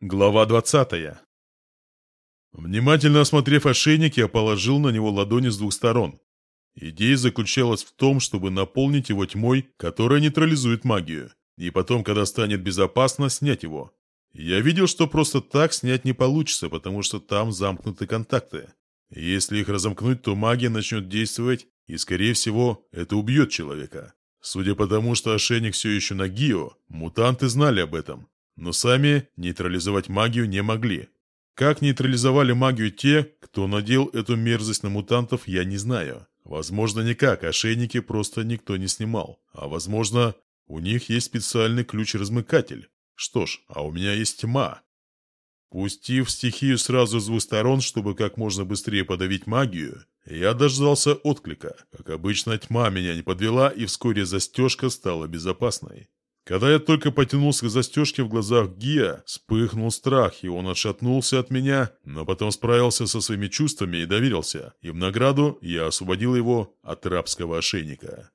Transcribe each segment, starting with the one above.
Глава 20. Внимательно осмотрев ошейник, я положил на него ладони с двух сторон. Идея заключалась в том, чтобы наполнить его тьмой, которая нейтрализует магию, и потом, когда станет безопасно, снять его. Я видел, что просто так снять не получится, потому что там замкнуты контакты. Если их разомкнуть, то магия начнет действовать, и, скорее всего, это убьет человека. Судя по тому, что ошейник все еще на Гио, мутанты знали об этом, но сами нейтрализовать магию не могли. Как нейтрализовали магию те, кто надел эту мерзость на мутантов, я не знаю. Возможно, никак, ошейники просто никто не снимал. А возможно, у них есть специальный ключ-размыкатель. Что ж, а у меня есть тьма. Пустив стихию сразу с двух сторон, чтобы как можно быстрее подавить магию, я дождался отклика. Как обычно, тьма меня не подвела, и вскоре застежка стала безопасной. Когда я только потянулся к застежке в глазах Гия, вспыхнул страх, и он отшатнулся от меня, но потом справился со своими чувствами и доверился, и в награду я освободил его от рабского ошейника.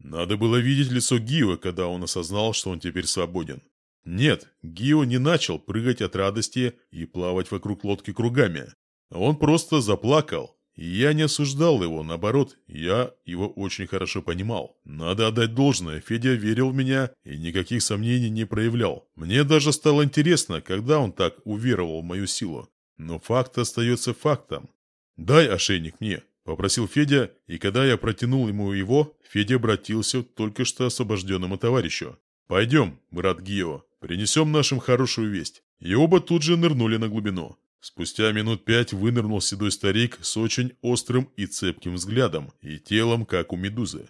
Надо было видеть лицо Гио, когда он осознал, что он теперь свободен. Нет, Гио не начал прыгать от радости и плавать вокруг лодки кругами. Он просто заплакал, я не осуждал его, наоборот, я его очень хорошо понимал. Надо отдать должное, Федя верил в меня и никаких сомнений не проявлял. Мне даже стало интересно, когда он так уверовал в мою силу. Но факт остается фактом. «Дай ошейник мне», — попросил Федя, и когда я протянул ему его, Федя обратился к только что освобожденному товарищу. «Пойдем, брат Гио, принесем нашим хорошую весть». И оба тут же нырнули на глубину. Спустя минут пять вынырнул седой старик с очень острым и цепким взглядом и телом, как у медузы.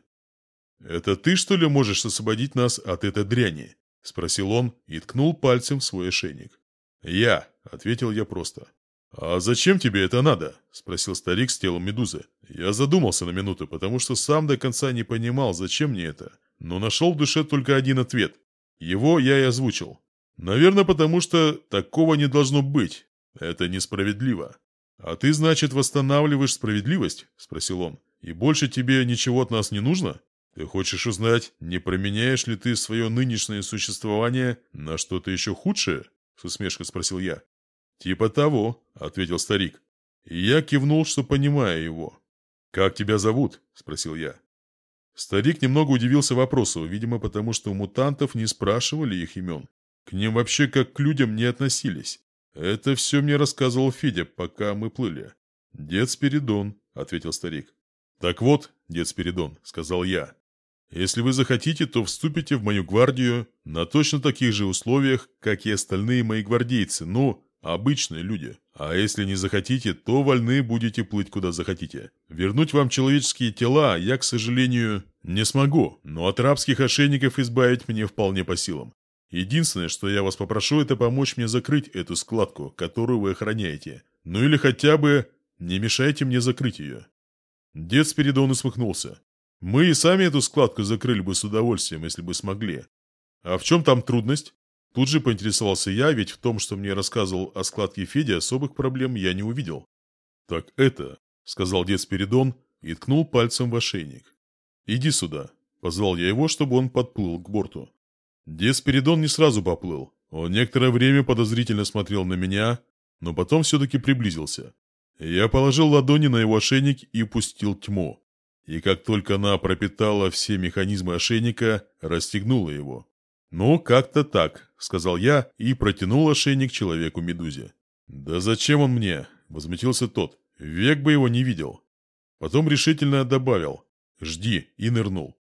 «Это ты, что ли, можешь освободить нас от этой дряни?» — спросил он и ткнул пальцем в свой ошейник. «Я», — ответил я просто. «А зачем тебе это надо?» — спросил старик с телом медузы. Я задумался на минуту, потому что сам до конца не понимал, зачем мне это, но нашел в душе только один ответ. Его я и озвучил. Наверное, потому что такого не должно быть, это несправедливо. А ты, значит, восстанавливаешь справедливость? Спросил он. И больше тебе ничего от нас не нужно? Ты хочешь узнать, не променяешь ли ты свое нынешнее существование на что-то еще худшее? С усмешкой спросил я. Типа того, ответил старик. И я кивнул, что понимаю его. «Как тебя зовут?» – спросил я. Старик немного удивился вопросу, видимо, потому что у мутантов не спрашивали их имен. К ним вообще как к людям не относились. «Это все мне рассказывал Федя, пока мы плыли». «Дед Спиридон», — ответил старик. «Так вот, дед Спиридон», — сказал я. «Если вы захотите, то вступите в мою гвардию на точно таких же условиях, как и остальные мои гвардейцы, ну, обычные люди. А если не захотите, то вольны будете плыть куда захотите. Вернуть вам человеческие тела я, к сожалению, не смогу, но от рабских ошейников избавить мне вполне по силам. Единственное, что я вас попрошу, это помочь мне закрыть эту складку, которую вы охраняете. Ну или хотя бы не мешайте мне закрыть ее». Дед Спиридон усмехнулся. «Мы и сами эту складку закрыли бы с удовольствием, если бы смогли. А в чем там трудность?» Тут же поинтересовался я, ведь в том, что мне рассказывал о складке Федя, особых проблем я не увидел. «Так это», — сказал дед Спиридон и ткнул пальцем в ошейник. «Иди сюда», — позвал я его, чтобы он подплыл к борту. Дед Спиридон не сразу поплыл. Он некоторое время подозрительно смотрел на меня, но потом все-таки приблизился. Я положил ладони на его ошейник и пустил тьму. И как только она пропитала все механизмы ошейника, расстегнула его. «Ну, как-то так», — сказал я и протянул ошейник человеку-медузе. «Да зачем он мне?» — возмутился тот. «Век бы его не видел». Потом решительно добавил «Жди» и нырнул.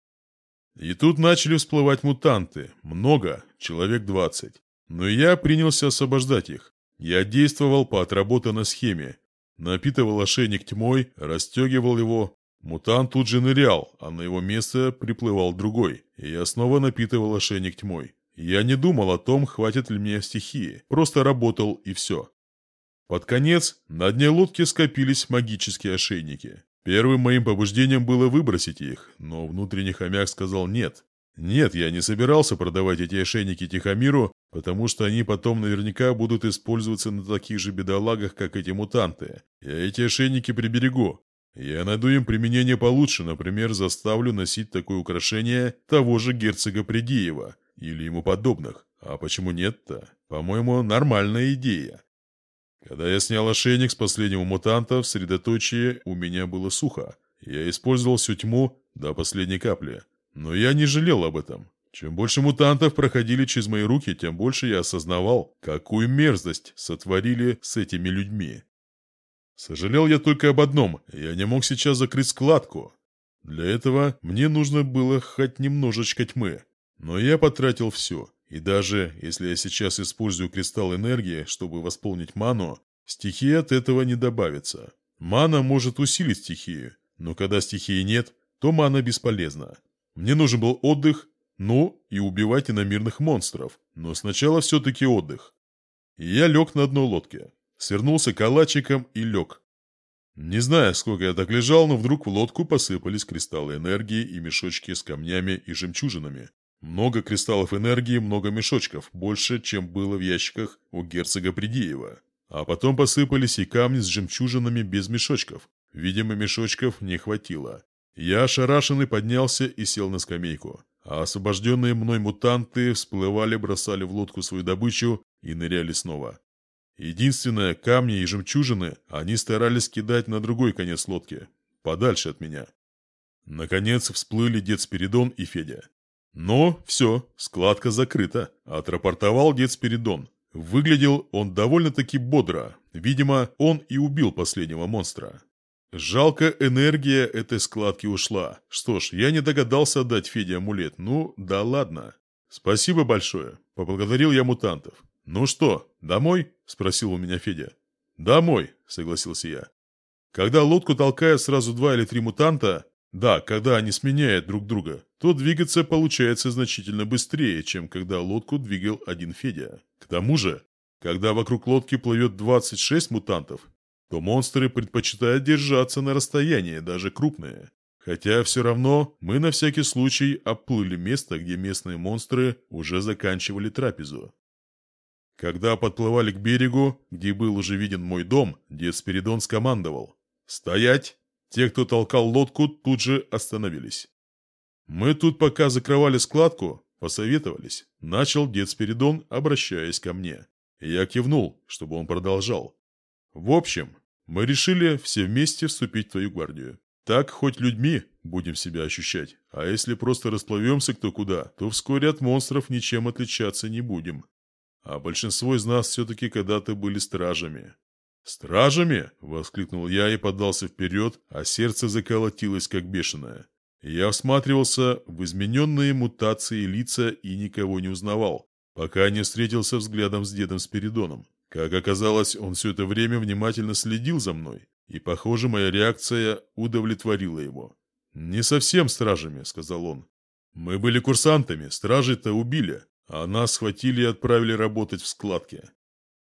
И тут начали всплывать мутанты. Много, человек двадцать. Но я принялся освобождать их. Я действовал по отработанной схеме. Напитывал ошейник тьмой, расстегивал его. Мутант тут же нырял, а на его место приплывал другой. И я снова напитывал ошейник тьмой. Я не думал о том, хватит ли мне стихии. Просто работал и все. Под конец на дне лодки скопились магические ошейники. Первым моим побуждением было выбросить их, но внутренний хомяк сказал «нет». Нет, я не собирался продавать эти ошейники Тихомиру, потому что они потом наверняка будут использоваться на таких же бедолагах, как эти мутанты. Я эти ошейники приберегу. Я найду им применение получше, например, заставлю носить такое украшение того же герцога Придеева или ему подобных. А почему нет-то? По-моему, нормальная идея. Когда я снял ошейник с последнего мутанта, в средоточии у меня было сухо. Я использовал всю тьму до последней капли. Но я не жалел об этом. Чем больше мутантов проходили через мои руки, тем больше я осознавал, какую мерзость сотворили с этими людьми. Сожалел я только об одном, я не мог сейчас закрыть складку. Для этого мне нужно было хоть немножечко тьмы. Но я потратил все. И даже если я сейчас использую кристалл энергии, чтобы восполнить ману, стихии от этого не добавится. Мана может усилить стихию, но когда стихии нет, то мана бесполезна. Мне нужен был отдых, ну и убивать иномирных монстров, но сначала все-таки отдых. Я лег на дно лодке, свернулся калачиком и лег. Не знаю, сколько я так лежал, но вдруг в лодку посыпались кристаллы энергии и мешочки с камнями и жемчужинами. Много кристаллов энергии, много мешочков, больше, чем было в ящиках у герцога Придеева. А потом посыпались и камни с жемчужинами без мешочков. Видимо, мешочков не хватило. Я ошарашенный поднялся и сел на скамейку. А освобожденные мной мутанты всплывали, бросали в лодку свою добычу и ныряли снова. Единственное, камни и жемчужины они старались кидать на другой конец лодки, подальше от меня. Наконец всплыли дед Спиридон и Федя. Но все, складка закрыта, отрапортовал дед Спиридон. Выглядел он довольно-таки бодро. Видимо, он и убил последнего монстра. Жалко, энергия этой складки ушла. Что ж, я не догадался отдать Феде амулет. Ну, да ладно. Спасибо большое. Поблагодарил я мутантов. Ну что, домой? Спросил у меня Федя. Домой, согласился я. Когда лодку толкают сразу два или три мутанта, да, когда они сменяют друг друга, то двигаться получается значительно быстрее, чем когда лодку двигал один Федя. К тому же, когда вокруг лодки плывет 26 мутантов, то монстры предпочитают держаться на расстоянии, даже крупные. Хотя все равно мы на всякий случай оплыли место, где местные монстры уже заканчивали трапезу. Когда подплывали к берегу, где был уже виден мой дом, дед Спиридон скомандовал «Стоять!» Те, кто толкал лодку, тут же остановились. Мы тут пока закрывали складку, посоветовались. Начал дед Спиридон, обращаясь ко мне. Я кивнул, чтобы он продолжал. В общем, мы решили все вместе вступить в твою гвардию. Так хоть людьми будем себя ощущать. А если просто расплывемся кто куда, то вскоре от монстров ничем отличаться не будем. А большинство из нас все-таки когда-то были стражами. «Стражами?» — воскликнул я и подался вперед, а сердце заколотилось как бешеное. Я всматривался в измененные мутации лица и никого не узнавал, пока не встретился взглядом с дедом Спиридоном. Как оказалось, он все это время внимательно следил за мной, и, похоже, моя реакция удовлетворила его. «Не совсем стражами», — сказал он. «Мы были курсантами, стражи-то убили, а нас схватили и отправили работать в складке».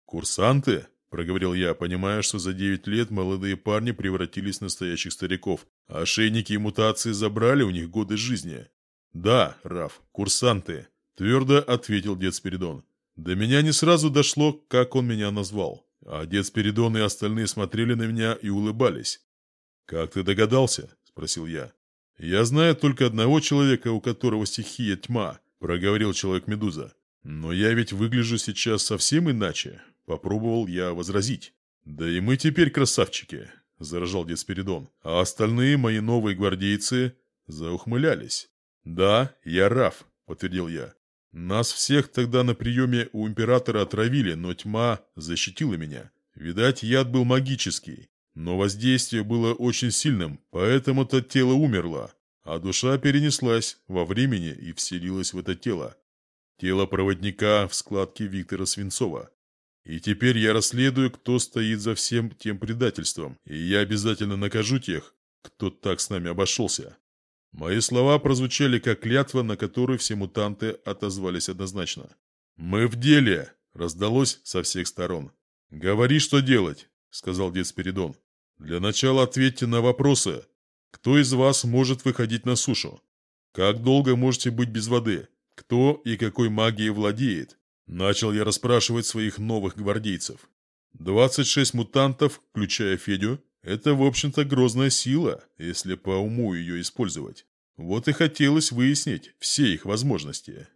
«Курсанты?» Проговорил я, понимая, что за девять лет молодые парни превратились в настоящих стариков, а ошейники и мутации забрали у них годы жизни. «Да, Раф, курсанты», — твердо ответил дед Спиридон. До меня не сразу дошло, как он меня назвал, а дед Спиридон и остальные смотрели на меня и улыбались. «Как ты догадался?» — спросил я. «Я знаю только одного человека, у которого стихия тьма», — проговорил Человек-медуза. «Но я ведь выгляжу сейчас совсем иначе. Попробовал я возразить. «Да и мы теперь красавчики», – заражал дед Спиридон. А остальные мои новые гвардейцы заухмылялись. «Да, я Раф», – подтвердил я. «Нас всех тогда на приеме у императора отравили, но тьма защитила меня. Видать, яд был магический. Но воздействие было очень сильным, поэтому-то тело умерло, а душа перенеслась во времени и вселилась в это тело. Тело проводника в складке Виктора Свинцова. И теперь я расследую, кто стоит за всем тем предательством, и я обязательно накажу тех, кто так с нами обошелся. Мои слова прозвучали как клятва, на которую все мутанты отозвались однозначно. «Мы в деле!» – раздалось со всех сторон. «Говори, что делать!» – сказал дед Спиридон. «Для начала ответьте на вопросы. Кто из вас может выходить на сушу? Как долго можете быть без воды? Кто и какой магией владеет? Начал я расспрашивать своих новых гвардейцев. 26 мутантов, включая Федю, это, в общем-то, грозная сила, если по уму ее использовать. Вот и хотелось выяснить все их возможности.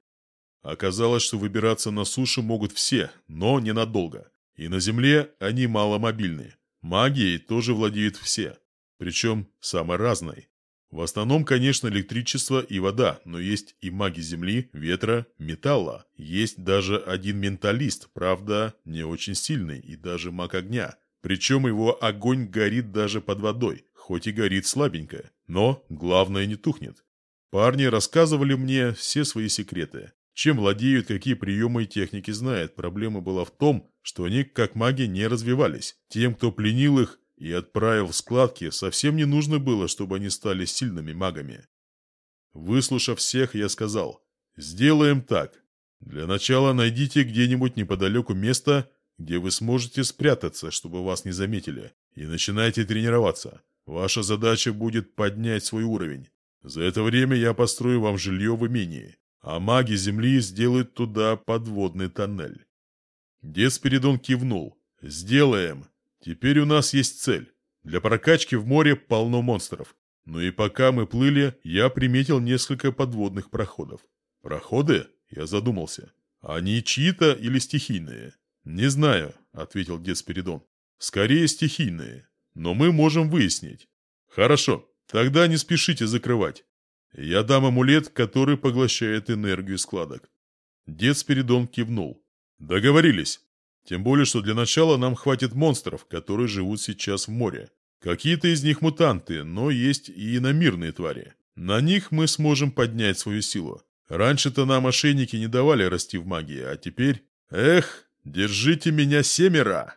Оказалось, что выбираться на сушу могут все, но ненадолго. И на земле они маломобильны. Магией тоже владеют все. Причем самой разной. В основном, конечно, электричество и вода, но есть и маги земли, ветра, металла. Есть даже один менталист, правда, не очень сильный, и даже маг огня. Причем его огонь горит даже под водой, хоть и горит слабенько, но главное не тухнет. Парни рассказывали мне все свои секреты. Чем владеют, какие приемы и техники знают. Проблема была в том, что они как маги не развивались. Тем, кто пленил их, и отправил в складки, совсем не нужно было, чтобы они стали сильными магами. Выслушав всех, я сказал, «Сделаем так. Для начала найдите где-нибудь неподалеку место, где вы сможете спрятаться, чтобы вас не заметили, и начинайте тренироваться. Ваша задача будет поднять свой уровень. За это время я построю вам жилье в имении, а маги Земли сделают туда подводный тоннель». Дед Спиридон кивнул. «Сделаем. Теперь у нас есть цель. Для прокачки в море полно монстров. Ну и пока мы плыли, я приметил несколько подводных проходов. Проходы? Я задумался. Они чьи-то или стихийные? Не знаю, ответил дед Спиридон. Скорее стихийные. Но мы можем выяснить. Хорошо, тогда не спешите закрывать. Я дам амулет, который поглощает энергию складок. Дед Спиридон кивнул. Договорились. Тем более, что для начала нам хватит монстров, которые живут сейчас в море. Какие-то из них мутанты, но есть и иномирные твари. На них мы сможем поднять свою силу. Раньше-то нам ошейники не давали расти в магии, а теперь... Эх, держите меня семеро!»